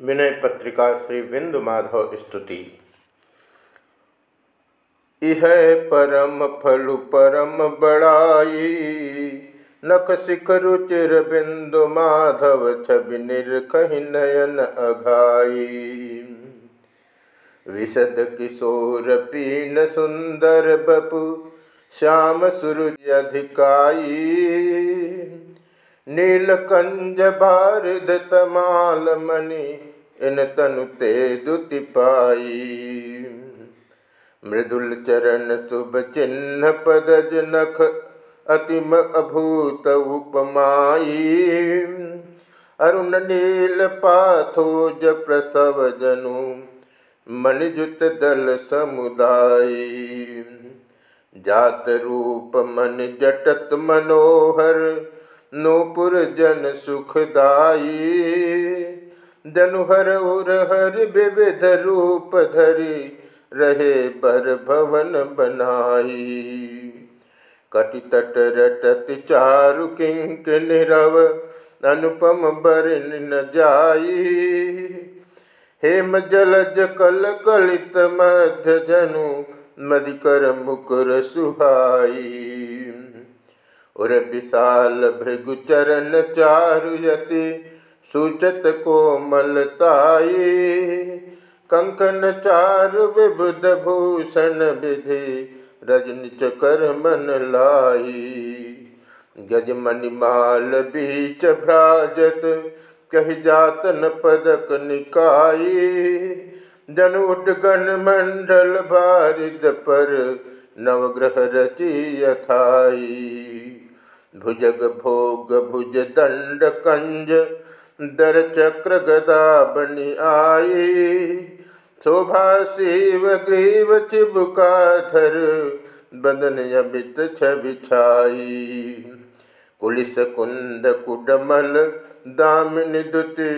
विनय पत्रिका श्री बिंदु माधव स्तुति। इह परम फलु परम बड़ाई, नख शिख रुचिर बिंदु माधव छवि निर्कहि नयन अघाई। विशद किशोर पीन सुंदर बपु, श्याम सूरज अधिकाई। नीलकंज भारद तमाल मणि, इन तनु ते दुति पाई। मृदुल चरण शुभ चिन्ह पद जनख अतिम अभूत उपमाई। अरुण नील पाथोज प्रसव जनु, मणिजुत दल समुदाय जात रूप मन जटत मनोहर नूपुर जन सुखदाई। जनुहर उर हर विविध रूप धरी रहे पर भवन बनाई। कटि तट रटत चारु किंक निरव, अनुपम बरन न जाई। हेम जलज कल कलित मध्य जनु मदिकर मुकुर सुहाई। उर विशाल भृगुचरण चारुयति सूचत कोमलताई कंकन चारु विबुध भूषण विधि रजनिच कर मन लाई गजमणिमाल बीच भ्राजत, कही जातन पदक निकाई जन उडगन मंडल बारिद पर, नवग्रह रची यथाई। भुजग भोग भुज दंड कंज दर चक्र गदा बनी आई शोभा शिव ग्रीव चिबुकाधर बदन अमित छबिछाई कुलिस कुंद कुडमल दामिनी दुति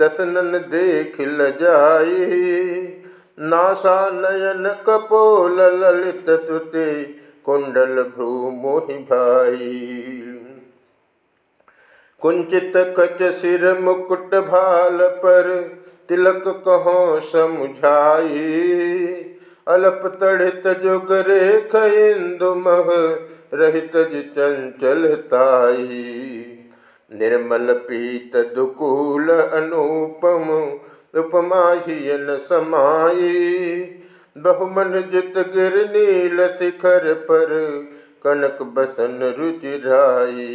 दसनन देख ल जाई नासा नयन कपोल ललित सुते कुंडल भ्रू मोहि भाई। कुंचित कच सिर मुकुट भाल पर तिलक कहो समुझाई। अल्प तड़ित जुग रेख इंदु मह रहित चंचलताई निर्मल पीत दुकूल अनुपम उपमा समाई। बहुमन जित गिर नील शिखर पर, कनक बसन रुचिराई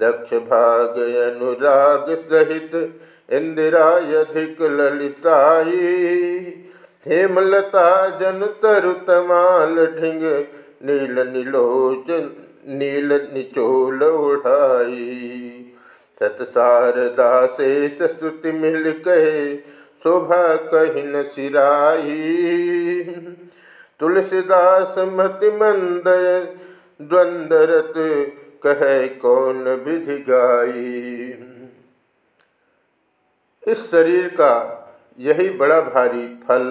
दक्ष भाग अनुराग सहित इंदिराय अधिक ललिताई। हेमलता जन तरु तमाल ढिंग, नील नीलोचन, नील निचोल उड़ाई सतसार स्तुति मिल कहे शोभा कहिन सिराई तुलसीदास मति मंद द्वंदरत कह कौन विधि गाई। इस शरीर का यही बड़ा भारी फल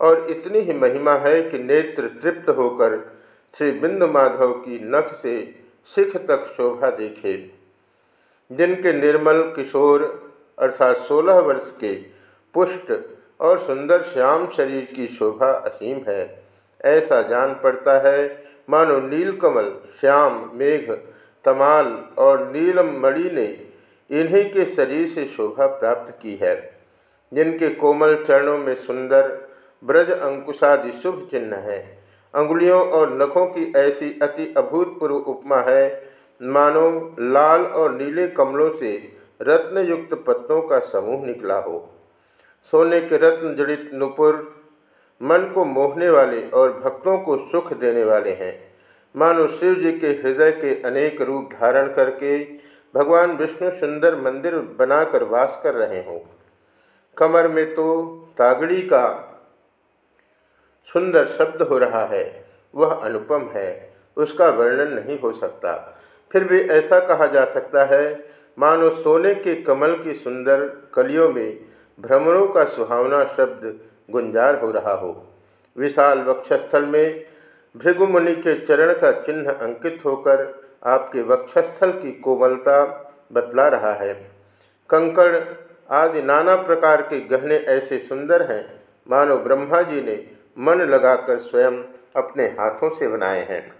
और इतनी ही महिमा है कि नेत्र तृप्त होकर श्री बिंदु माधव की नख से सिख तक शोभा देखे। जिनके निर्मल किशोर अर्थात सोलह वर्ष के पुष्ट और सुंदर श्याम शरीर की शोभा असीम है। ऐसा जान पड़ता है, मानो नीलकमल, श्याम, मेघ, तमाल और नीलम मणि ने इन्हीं के शरीर से शोभा प्राप्त की है। जिनके कोमल चरणों में सुंदर, ब्रज अंकुशादि शुभ चिन्ह है। अंगुलियों और नखों की ऐसी अति अभूतपूर्व उपमा है, मानो लाल और नीले कमलों से रत्नयुक्त पत्तों का समूह निकला हो। सोने के रत्न जड़ित नुपुर, मन को मोहने वाले और भक्तों को सुख देने वाले हैं। मानो शिव जी के हृदय के अनेक रूप धारण करके भगवान विष्णु सुंदर मंदिर बनाकर वास कर रहे हों। कमर में तो तागड़ी का सुंदर शब्द हो रहा है, वह अनुपम है, उसका वर्णन नहीं हो सकता। फिर भी ऐसा कहा जा सकता है, मानो सोने के कमल की सुंदर कलियों में भ्रमरों का सुहावना शब्द गुंजार हो रहा हो। विशाल वक्षस्थल में भृगुमुनि के चरण का चिन्ह अंकित होकर आपके वक्षस्थल की कोमलता बतला रहा है। कंकड़ आदि नाना प्रकार के गहने ऐसे सुंदर हैं, मानो ब्रह्मा जी ने मन लगाकर स्वयं अपने हाथों से बनाए हैं।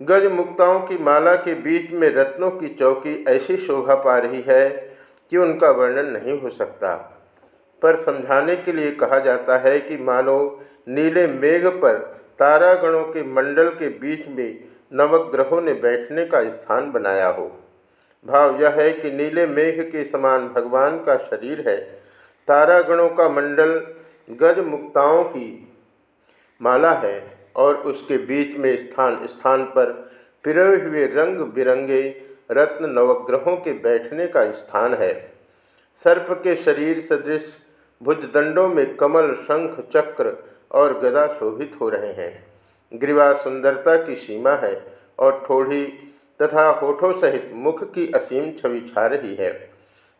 गज मुक्ताओं की माला के बीच में रत्नों की चौकी ऐसी शोभा पा रही है कि उनका वर्णन नहीं हो सकता। पर समझाने के लिए कहा जाता है कि मानो नीले मेघ पर तारागणों के मंडल के बीच में नवग्रहों ने बैठने का स्थान बनाया हो। भाव यह है कि नीले मेघ के समान भगवान का शरीर है। तारागणों का मंडल गज मुक्ताओं की माला है और उसके बीच में स्थान स्थान पर पिरोए हुए रंग बिरंगे रत्न नवग्रहों के बैठने का स्थान है। सर्प के शरीर सदृश, भुजदंडों में कमल, शंख, चक्र और गदा शोभित हो रहे हैं। ग्रीवा सुंदरता की सीमा है और ठोड़ी तथा होठों सहित मुख की असीम छवि छा रही है।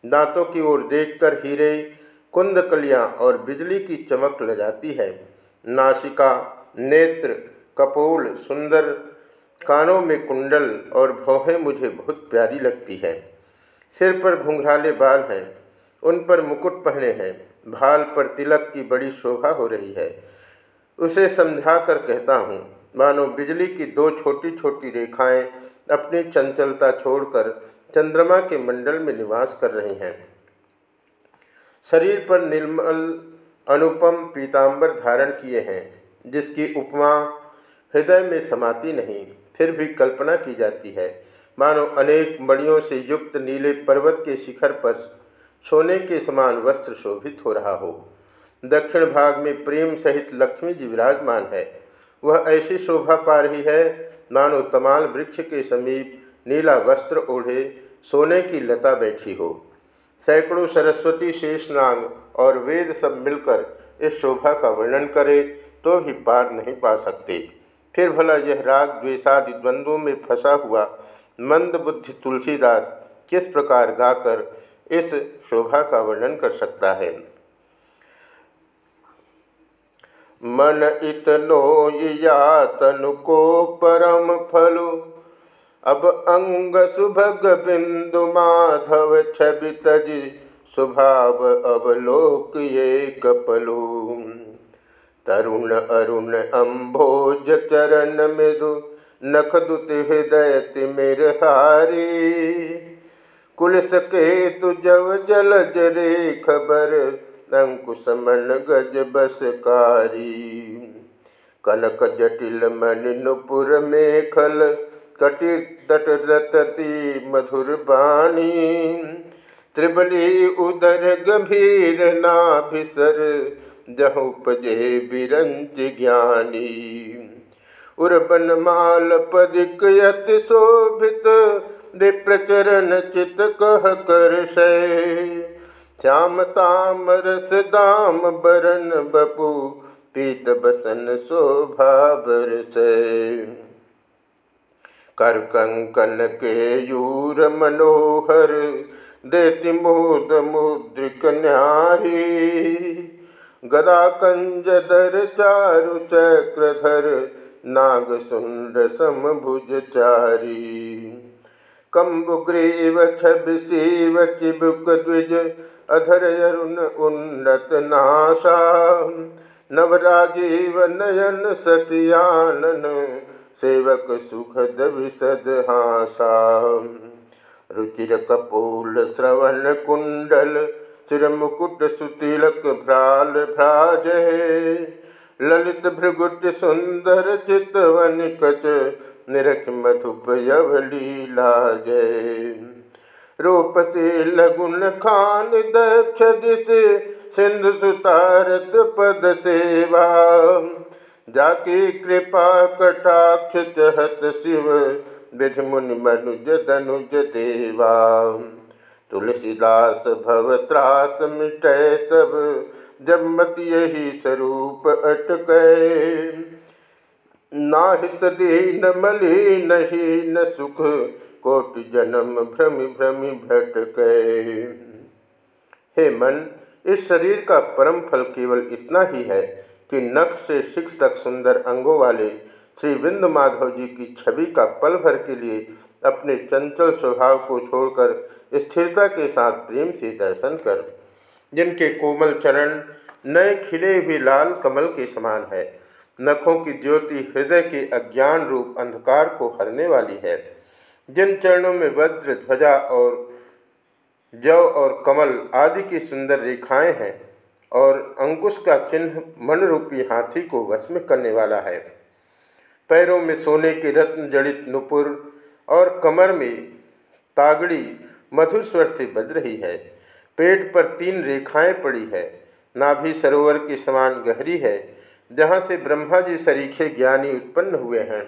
दांतों की ओर देखकर हीरे, कुंदकलियाँ और बिजली की चमक लगाती है। नासिका, नेत्र, कपोल, सुंदर कानों में कुंडल और भौहें मुझे बहुत प्यारी लगती है। सिर पर घुंघराले बाल हैं, उन पर मुकुट पहने हैं, भाल पर तिलक की बड़ी शोभा हो रही है। उसे समझा कर कहता हूँ, मानो बिजली की दो छोटी छोटी रेखाएँ अपनी चंचलता छोड़कर चंद्रमा के मंडल में निवास कर रही हैं। शरीर पर निर्मल अनुपम पीताम्बर धारण किए हैं, जिसकी उपमा हृदय में समाती नहीं। फिर भी कल्पना की जाती है। मानो अनेक मणियों से युक्त नीले पर्वत के शिखर पर सोने के समान वस्त्र शोभित हो रहा हो। दक्षिण भाग में प्रेम सहित लक्ष्मी जी विराजमान है। वह ऐसी शोभा पा रही है, मानो तमाल वृक्ष के समीप नीला वस्त्र ओढ़े सोने की लता बैठी हो। सैकड़ों सरस्वती शेषनाग और वेद सब मिलकर इस शोभा का वर्णन करे तो भी पार नहीं पा सकते। फिर भला यह राग द्वेषादि द्वंद्वों में फंसा हुआ मंद बुद्धि तुलसीदास किस प्रकार गाकर इस शोभा का वर्णन कर सकता है? मन इतनो यातनु को परम फलु। अब अंग सुभग बिंदु माधव छवि तज स्वभाव अवलोक ये कपलू तरुण अरुण अम्भोज चरण मृदु नखदुत हृदय तिमिर हारी। कुलस केतु जव जल जरे खबर, अंकुश मन गज बसकारी। कनक जटिल मन नुपुर मेखल कटि तट रतती मधुर बाणी। त्रिबली उदर गंभीर नाभिसर जहुपजे बिरंज ज्ञानी। उर्बन माल पदिक यति शोभित विप्रचरण चित कह कर श्याम ताम रस दाम बरन बपू, पीत बसन शोभा बरस कर कंकन के यूर मनोहर, देति मुद मुद्रिक न्यारी गदा कंजधर चारु चक्रधर नाग सुंड समभुज चारी। कम्बुग्रीव छब शिव चिबुक द्विज, अधर अरुण उन्नत नाशा नवराजीव नयन ससियानन सेवक सुखद विशद हासा। रुचिर कपूल श्रवण कुंडल सिर मुकुट सुतिलक भ्राल भ्राजे ललित भृगुट सुंदर चितवन कच निरख मधुप यवलीला जय रूप से लगुन खान दक्ष दिश सिंधु सुतारत पद सेवा जाकी कृपा कटाक्ष चहत शिव विधि मुनि मनुज धनुज देवा तुलसीदास भव त्रास मिटय तब जब मत यही स्वरूप अटक। नाहित दीन मली नहीं न सुख, कोटि जन्म भ्रमि भ्रमि भटक। हे मन, इस शरीर का परम फल केवल इतना ही है कि नख से शिख तक सुंदर अंगों वाले श्री बिंदु माधव जी की छवि का पल भर के लिए अपने चंचल स्वभाव को छोड़कर स्थिरता के साथ प्रेम से दर्शन कर, जिनके कोमल चरण, नए खिले हुए लाल कमल के समान है। नखों की ज्योति हृदय के अज्ञान रूप अंधकार को हरने वाली है। जिन चरणों में वज्र, ध्वजा और जव और कमल आदि की सुंदर रेखाएँ हैं और अंकुश का चिन्ह मन रूपी हाथी को वश में करने वाला है। पैरों में सोने के रत्न, जड़ित नुपुर और कमर में तागड़ी मधुर स्वर से बज रही है। पेट पर तीन रेखाएँ पड़ी है। नाभि सरोवर के समान गहरी है, जहाँ से ब्रह्मा जी सरीखे ज्ञानी उत्पन्न हुए हैं।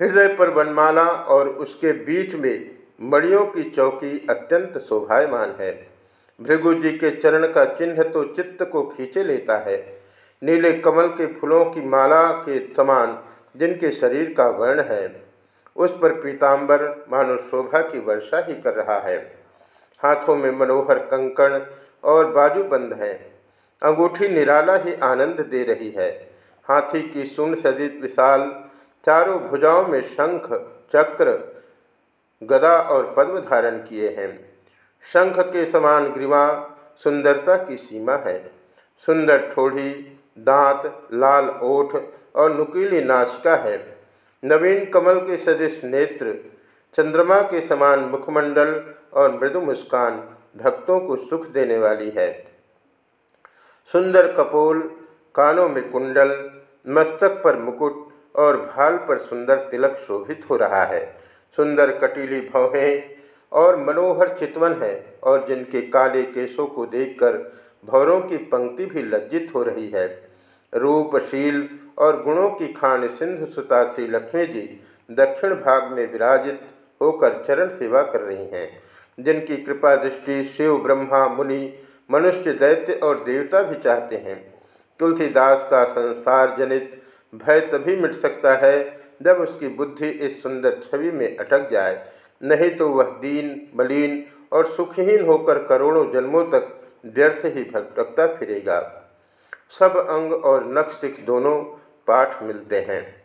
हृदय पर वनमाला और उसके बीच में मड़ियों की चौकी अत्यंत शोभायमान है। भृगु जी के चरण का चिन्ह तो चित्त को खींचे लेता है नीले कमल के फूलों की माला के समान जिनके शरीर का वर्ण है, उस पर पीताम्बर मानो शोभा की वर्षा ही कर रहा है। हाथों में मनोहर कंकण और बाजूबंद है। अंगूठी निराला ही आनंद दे रही है। हाथी की सुन सदित विशाल, चारों भुजाओं में शंख, चक्र, गदा और पद्म धारण किए हैं। शंख के समान ग्रीवा, सुंदरता की सीमा है। सुंदर ठोड़ी दांत, लाल ओठ और नुकीली नाशिका है। नवीन कमल के सदृश नेत्र चंद्रमा के समान मुखमंडल और मृदु मुस्कान भक्तों को सुख देने वाली है। सुंदर कपोल, कानों में कुंडल, मस्तक पर मुकुट और भाल पर सुंदर तिलक शोभित हो रहा है। सुंदर कटीली भवें और मनोहर चितवन है और जिनके काले केशों को देखकर भौरों की पंक्ति भी लज्जित हो रही है। रूपशील और गुणों की खान सिंधु सुता श्री लक्ष्मी जी दक्षिण भाग में विराजित होकर चरण सेवा कर रही हैं, जिनकी कृपा दृष्टि शिव, ब्रह्मा, मुनि, मनुष्य, दैत्य और देवता भी चाहते हैं। तुलसीदास का संसार जनित भय तभी मिट सकता है जब उसकी बुद्धि इस सुंदर छवि में अटक जाए। नहीं तो वह दीन, मलिन और सुखहीन होकर करोड़ों जन्मों तक व्यर्थ ही भटकता फिरेगा। सब अंग और नख सिख दोनों पाठ मिलते हैं।